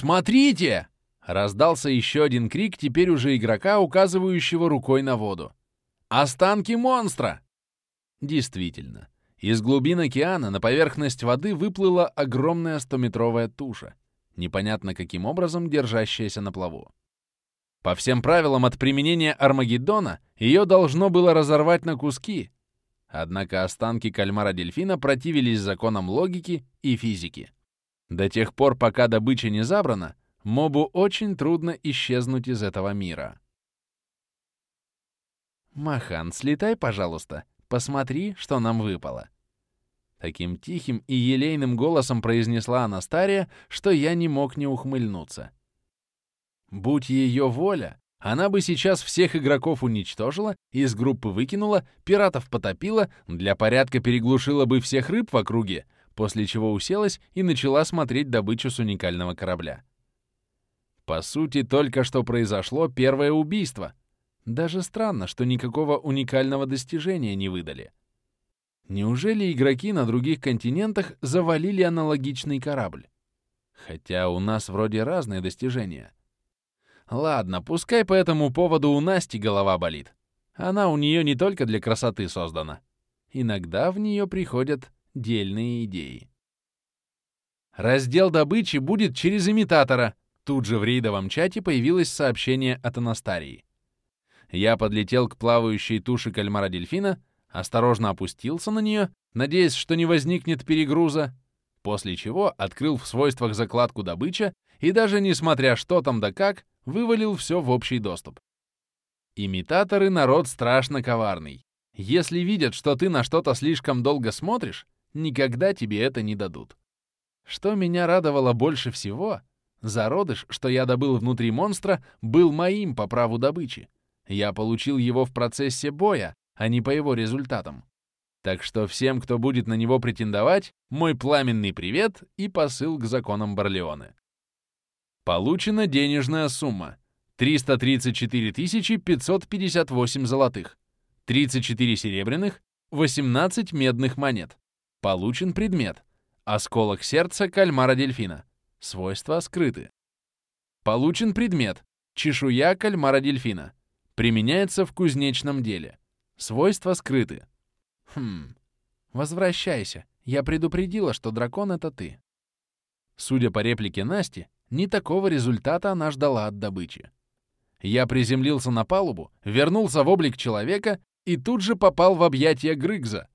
«Смотрите!» — раздался еще один крик, теперь уже игрока, указывающего рукой на воду. «Останки монстра!» Действительно, из глубин океана на поверхность воды выплыла огромная стометровая туша, непонятно каким образом держащаяся на плаву. По всем правилам от применения Армагеддона ее должно было разорвать на куски, однако останки кальмара-дельфина противились законам логики и физики. До тех пор, пока добыча не забрана, мобу очень трудно исчезнуть из этого мира. «Махан, слетай, пожалуйста, посмотри, что нам выпало». Таким тихим и елейным голосом произнесла Анастария, что я не мог не ухмыльнуться. Будь ее воля, она бы сейчас всех игроков уничтожила, из группы выкинула, пиратов потопила, для порядка переглушила бы всех рыб в округе, после чего уселась и начала смотреть добычу с уникального корабля. По сути, только что произошло первое убийство. Даже странно, что никакого уникального достижения не выдали. Неужели игроки на других континентах завалили аналогичный корабль? Хотя у нас вроде разные достижения. Ладно, пускай по этому поводу у Насти голова болит. Она у нее не только для красоты создана. Иногда в нее приходят дельные идеи. Раздел добычи будет через имитатора. Тут же в рейдовом чате появилось сообщение от Анастарии. Я подлетел к плавающей туше кальмара-дельфина, осторожно опустился на нее, надеясь, что не возникнет перегруза, после чего открыл в свойствах закладку добыча и даже несмотря что там да как, вывалил все в общий доступ. Имитаторы — народ страшно коварный. Если видят, что ты на что-то слишком долго смотришь, никогда тебе это не дадут. Что меня радовало больше всего, зародыш, что я добыл внутри монстра, был моим по праву добычи. Я получил его в процессе боя, а не по его результатам. Так что всем, кто будет на него претендовать, мой пламенный привет и посыл к законам Барлеоне. Получена денежная сумма. 334 558 золотых, 34 серебряных, 18 медных монет. Получен предмет. Осколок сердца кальмара-дельфина. Свойства скрыты. Получен предмет. Чешуя кальмара-дельфина. Применяется в кузнечном деле. Свойства скрыты. Хм. Возвращайся. Я предупредила, что дракон — это ты. Судя по реплике Насти, не такого результата она ждала от добычи. Я приземлился на палубу, вернулся в облик человека и тут же попал в объятия Грыгза,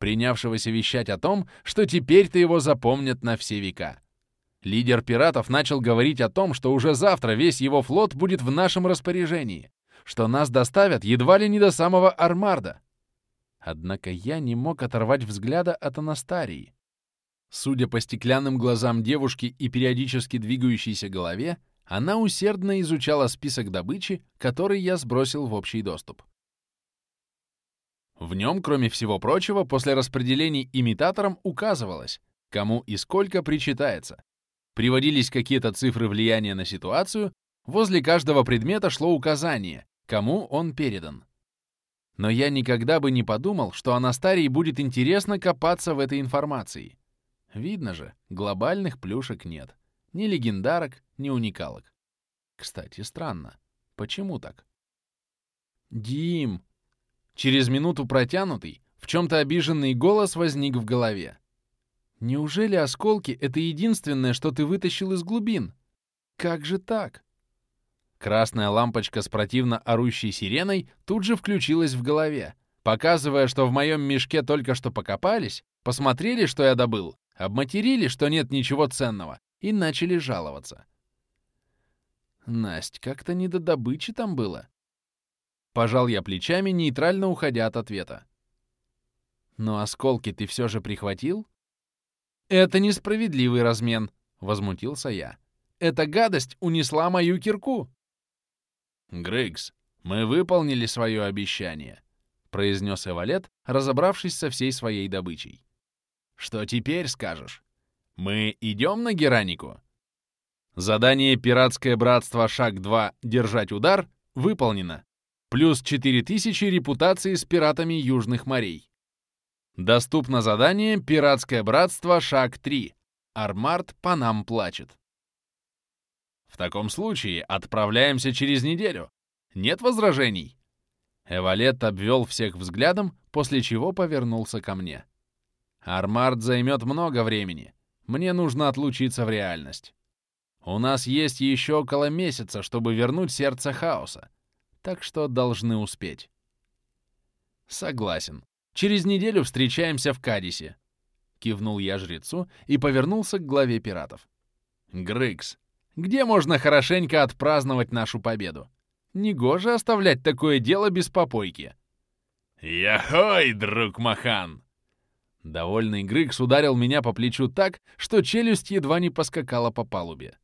принявшегося вещать о том, что теперь-то его запомнят на все века. Лидер пиратов начал говорить о том, что уже завтра весь его флот будет в нашем распоряжении, что нас доставят едва ли не до самого Армарда. Однако я не мог оторвать взгляда от Анастарии. Судя по стеклянным глазам девушки и периодически двигающейся голове, она усердно изучала список добычи, который я сбросил в общий доступ. В нем, кроме всего прочего, после распределений имитатором указывалось, кому и сколько причитается. Приводились какие-то цифры влияния на ситуацию, возле каждого предмета шло указание, кому он передан. Но я никогда бы не подумал, что Анастарии будет интересно копаться в этой информации. Видно же, глобальных плюшек нет. Ни легендарок, ни уникалок. Кстати, странно. Почему так? «Дим!» Через минуту протянутый, в чем-то обиженный голос возник в голове. «Неужели осколки — это единственное, что ты вытащил из глубин? Как же так?» Красная лампочка с противно орущей сиреной тут же включилась в голове, показывая, что в моем мешке только что покопались, посмотрели, что я добыл, обматерили, что нет ничего ценного, и начали жаловаться. Насть, как-то не до добычи там было. Пожал я плечами, нейтрально уходя от ответа. «Но осколки ты все же прихватил?» «Это несправедливый размен», — возмутился я. «Эта гадость унесла мою кирку». «Грейкс, мы выполнили свое обещание», — произнес Эвалет, разобравшись со всей своей добычей. «Что теперь скажешь? Мы идем на Геранику?» Задание «Пиратское братство. Шаг 2. Держать удар» выполнено. Плюс 4000 репутации с пиратами Южных морей. Доступно задание «Пиратское братство. Шаг 3». Армарт по нам плачет. В таком случае отправляемся через неделю. Нет возражений?» Эвалет обвел всех взглядом, после чего повернулся ко мне. «Армард займет много времени. Мне нужно отлучиться в реальность. У нас есть еще около месяца, чтобы вернуть сердце хаоса, так что должны успеть». «Согласен. Через неделю встречаемся в Кадисе», — кивнул я жрецу и повернулся к главе пиратов. «Грыкс, где можно хорошенько отпраздновать нашу победу? Негоже оставлять такое дело без попойки». «Яхой, друг Махан!» Довольный Грыкс ударил меня по плечу так, что челюсть едва не поскакала по палубе.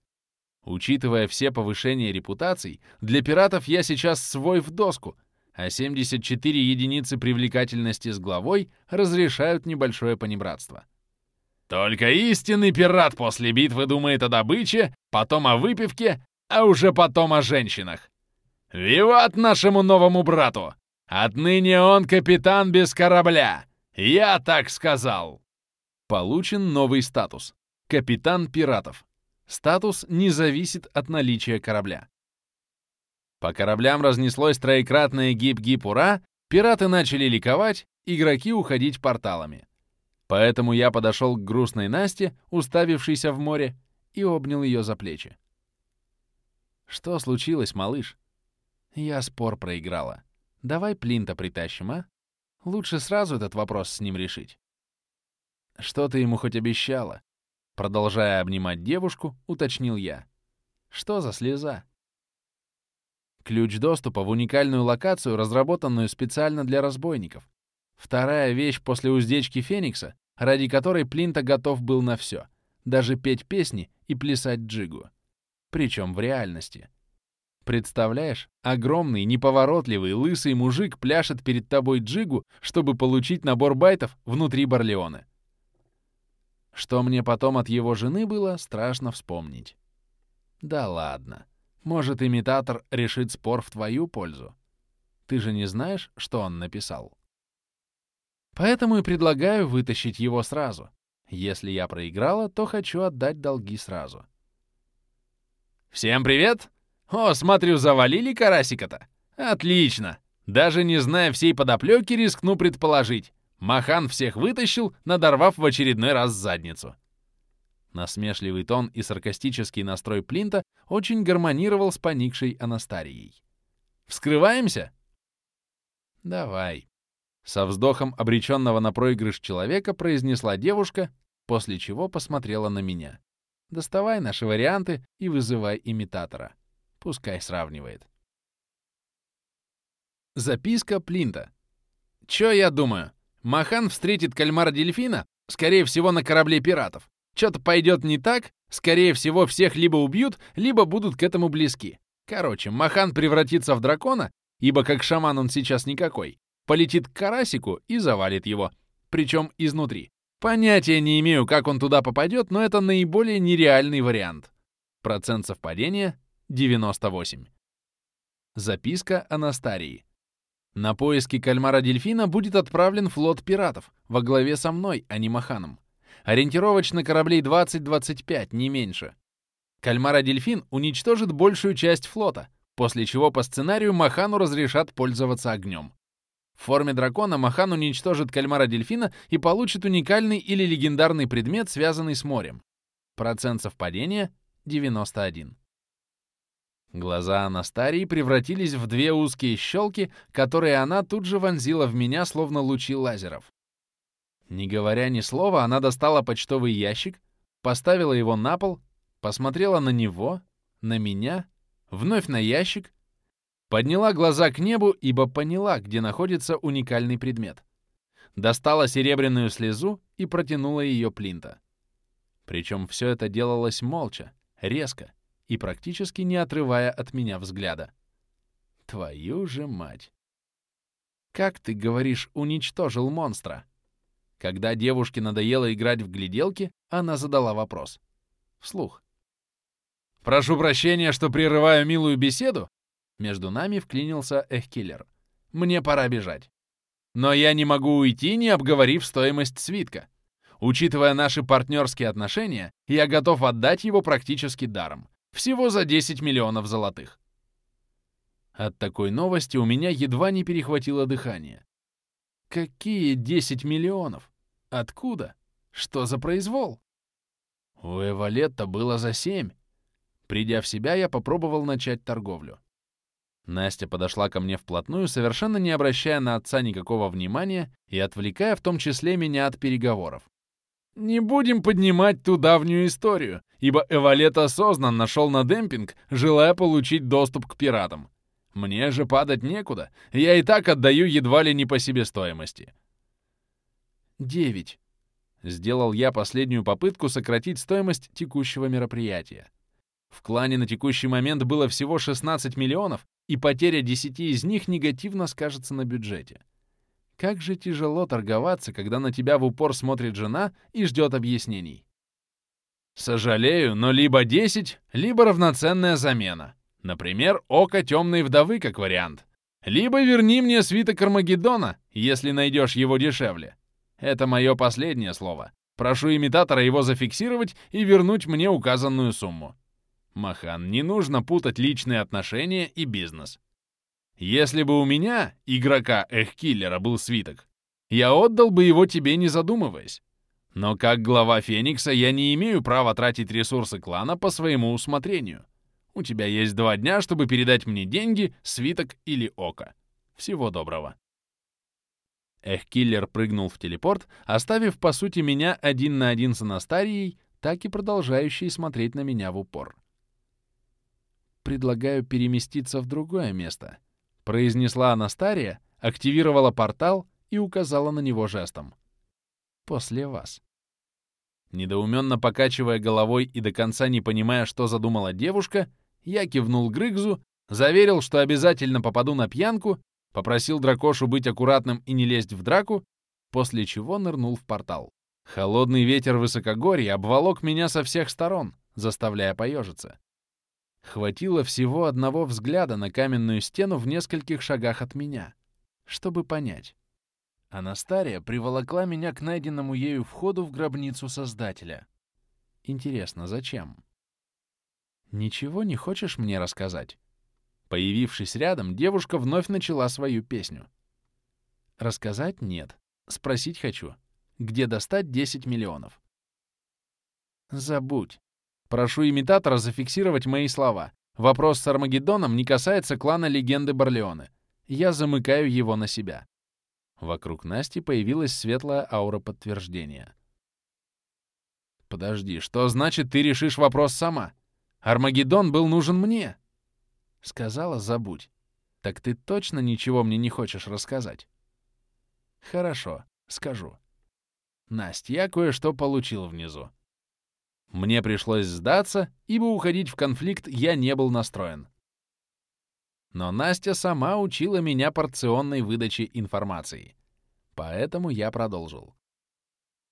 Учитывая все повышения репутаций, для пиратов я сейчас свой в доску, а 74 единицы привлекательности с главой разрешают небольшое понебратство. Только истинный пират после битвы думает о добыче, потом о выпивке, а уже потом о женщинах. Виват нашему новому брату! Отныне он капитан без корабля! Я так сказал!» Получен новый статус. Капитан пиратов. Статус не зависит от наличия корабля. По кораблям разнеслось троекратное гип-гип-ура, пираты начали ликовать, игроки уходить порталами. Поэтому я подошел к грустной Насте, уставившейся в море, и обнял ее за плечи. «Что случилось, малыш?» «Я спор проиграла. Давай Плинта притащим, а? Лучше сразу этот вопрос с ним решить». «Что ты ему хоть обещала?» Продолжая обнимать девушку, уточнил я. «Что за слеза?» Ключ доступа в уникальную локацию, разработанную специально для разбойников. Вторая вещь после уздечки Феникса, ради которой Плинта готов был на все, даже петь песни и плясать джигу. Причем в реальности. Представляешь, огромный, неповоротливый, лысый мужик пляшет перед тобой джигу, чтобы получить набор байтов внутри Барлеона. Что мне потом от его жены было, страшно вспомнить. Да ладно. Может, имитатор решит спор в твою пользу. Ты же не знаешь, что он написал. Поэтому и предлагаю вытащить его сразу. Если я проиграла, то хочу отдать долги сразу. «Всем привет! О, смотрю, завалили карасика-то! Отлично! Даже не зная всей подоплеки, рискну предположить. Махан всех вытащил, надорвав в очередной раз задницу. Насмешливый тон и саркастический настрой Плинта очень гармонировал с поникшей Анастарией. «Вскрываемся?» «Давай», — со вздохом обреченного на проигрыш человека произнесла девушка, после чего посмотрела на меня. «Доставай наши варианты и вызывай имитатора. Пускай сравнивает». Записка Плинта. «Чё я думаю? Махан встретит кальмара-дельфина, скорее всего, на корабле пиратов. Что-то пойдет не так, скорее всего, всех либо убьют, либо будут к этому близки. Короче, Махан превратится в дракона, ибо как шаман он сейчас никакой, полетит к карасику и завалит его. Причем изнутри. Понятия не имею, как он туда попадет, но это наиболее нереальный вариант. Процент совпадения — 98. Записка Анастарии. На поиски кальмара-дельфина будет отправлен флот пиратов во главе со мной, а не Маханом. Ориентировочно кораблей 20-25, не меньше. Кальмара-дельфин уничтожит большую часть флота, после чего по сценарию Махану разрешат пользоваться огнем. В форме дракона Махан уничтожит кальмара-дельфина и получит уникальный или легендарный предмет, связанный с морем. Процент совпадения — 91. Глаза Анастарии превратились в две узкие щелки, которые она тут же вонзила в меня, словно лучи лазеров. Не говоря ни слова, она достала почтовый ящик, поставила его на пол, посмотрела на него, на меня, вновь на ящик, подняла глаза к небу, ибо поняла, где находится уникальный предмет. Достала серебряную слезу и протянула ее Плинта. Причем все это делалось молча, резко, и практически не отрывая от меня взгляда. Твою же мать! Как ты говоришь, уничтожил монстра? Когда девушке надоело играть в гляделки, она задала вопрос. Вслух. «Прошу прощения, что прерываю милую беседу?» Между нами вклинился Эхкиллер. «Мне пора бежать. Но я не могу уйти, не обговорив стоимость свитка. Учитывая наши партнерские отношения, я готов отдать его практически даром. Всего за 10 миллионов золотых. От такой новости у меня едва не перехватило дыхание. Какие 10 миллионов? Откуда? Что за произвол? У Эвалетта было за 7. Придя в себя, я попробовал начать торговлю. Настя подошла ко мне вплотную, совершенно не обращая на отца никакого внимания и отвлекая в том числе меня от переговоров. Не будем поднимать ту давнюю историю, ибо Эвалет осознанно нашел на демпинг, желая получить доступ к пиратам. Мне же падать некуда, я и так отдаю едва ли не по себестоимости. Девять. Сделал я последнюю попытку сократить стоимость текущего мероприятия. В клане на текущий момент было всего 16 миллионов, и потеря 10 из них негативно скажется на бюджете. Как же тяжело торговаться, когда на тебя в упор смотрит жена и ждет объяснений. Сожалею, но либо 10, либо равноценная замена. Например, око темной вдовы как вариант. Либо верни мне свиток Армагеддона, если найдешь его дешевле. Это мое последнее слово. Прошу имитатора его зафиксировать и вернуть мне указанную сумму. Махан, не нужно путать личные отношения и бизнес. Если бы у меня, игрока Эхкиллера, был свиток, я отдал бы его тебе, не задумываясь. Но как глава Феникса я не имею права тратить ресурсы клана по своему усмотрению. У тебя есть два дня, чтобы передать мне деньги, свиток или око. Всего доброго. Эхкиллер прыгнул в телепорт, оставив, по сути, меня один на один с Анастарией, так и продолжающей смотреть на меня в упор. Предлагаю переместиться в другое место — произнесла Анастария, активировала портал и указала на него жестом. «После вас». Недоуменно покачивая головой и до конца не понимая, что задумала девушка, я кивнул Грыгзу, заверил, что обязательно попаду на пьянку, попросил дракошу быть аккуратным и не лезть в драку, после чего нырнул в портал. Холодный ветер высокогорья обволок меня со всех сторон, заставляя поежиться. Хватило всего одного взгляда на каменную стену в нескольких шагах от меня, чтобы понять. Анастария приволокла меня к найденному ею входу в гробницу Создателя. Интересно, зачем? «Ничего не хочешь мне рассказать?» Появившись рядом, девушка вновь начала свою песню. «Рассказать нет. Спросить хочу. Где достать 10 миллионов?» «Забудь. Прошу имитатора зафиксировать мои слова. Вопрос с Армагеддоном не касается клана легенды Барлеоне. Я замыкаю его на себя. Вокруг Насти появилась светлая аура подтверждения. «Подожди, что значит ты решишь вопрос сама? Армагеддон был нужен мне!» Сказала, забудь. Так ты точно ничего мне не хочешь рассказать? Хорошо, скажу. Настя, я кое-что получил внизу. Мне пришлось сдаться, ибо уходить в конфликт я не был настроен. Но Настя сама учила меня порционной выдаче информации. Поэтому я продолжил.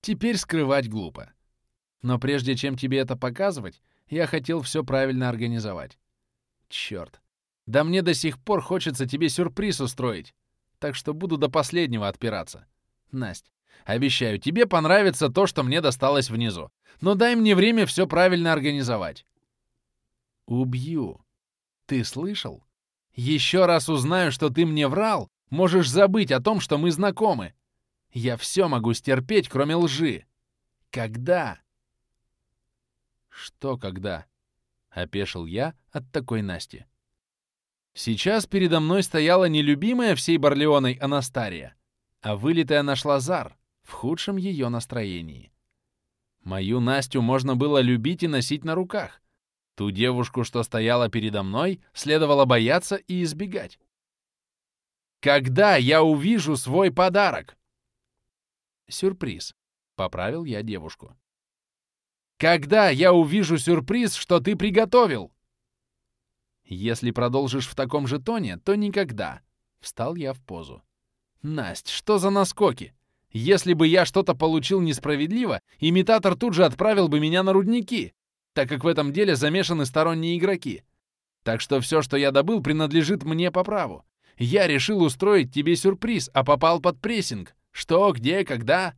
Теперь скрывать глупо. Но прежде чем тебе это показывать, я хотел все правильно организовать. Черт. Да мне до сих пор хочется тебе сюрприз устроить. Так что буду до последнего отпираться. Насть, обещаю, тебе понравится то, что мне досталось внизу но дай мне время все правильно организовать. Убью. Ты слышал? Еще раз узнаю, что ты мне врал, можешь забыть о том, что мы знакомы. Я все могу стерпеть, кроме лжи. Когда? Что когда? Опешил я от такой Насти. Сейчас передо мной стояла не любимая всей Барлеоной Анастария, а вылитая наш Лазар в худшем ее настроении. Мою Настю можно было любить и носить на руках. Ту девушку, что стояла передо мной, следовало бояться и избегать. «Когда я увижу свой подарок?» «Сюрприз», — поправил я девушку. «Когда я увижу сюрприз, что ты приготовил?» «Если продолжишь в таком же тоне, то никогда», — встал я в позу. «Насть, что за наскоки? Если бы я что-то получил несправедливо, имитатор тут же отправил бы меня на рудники, так как в этом деле замешаны сторонние игроки. Так что все, что я добыл, принадлежит мне по праву. Я решил устроить тебе сюрприз, а попал под прессинг. Что, где, когда?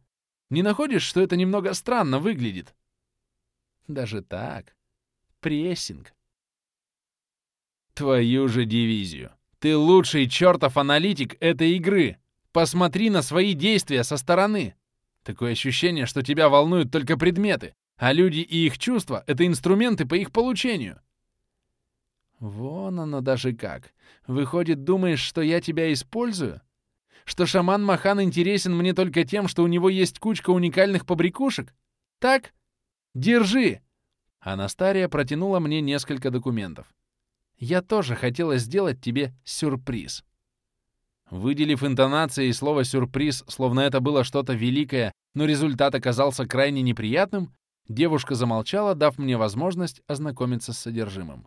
Не находишь, что это немного странно выглядит? Даже так. Прессинг. Твою же дивизию. Ты лучший чертов аналитик этой игры. Посмотри на свои действия со стороны. Такое ощущение, что тебя волнуют только предметы, а люди и их чувства — это инструменты по их получению. Вон оно даже как. Выходит, думаешь, что я тебя использую? Что шаман Махан интересен мне только тем, что у него есть кучка уникальных побрякушек? Так? Держи!» Анастария протянула мне несколько документов. «Я тоже хотела сделать тебе сюрприз». Выделив интонацией слово «сюрприз», словно это было что-то великое, но результат оказался крайне неприятным, девушка замолчала, дав мне возможность ознакомиться с содержимым.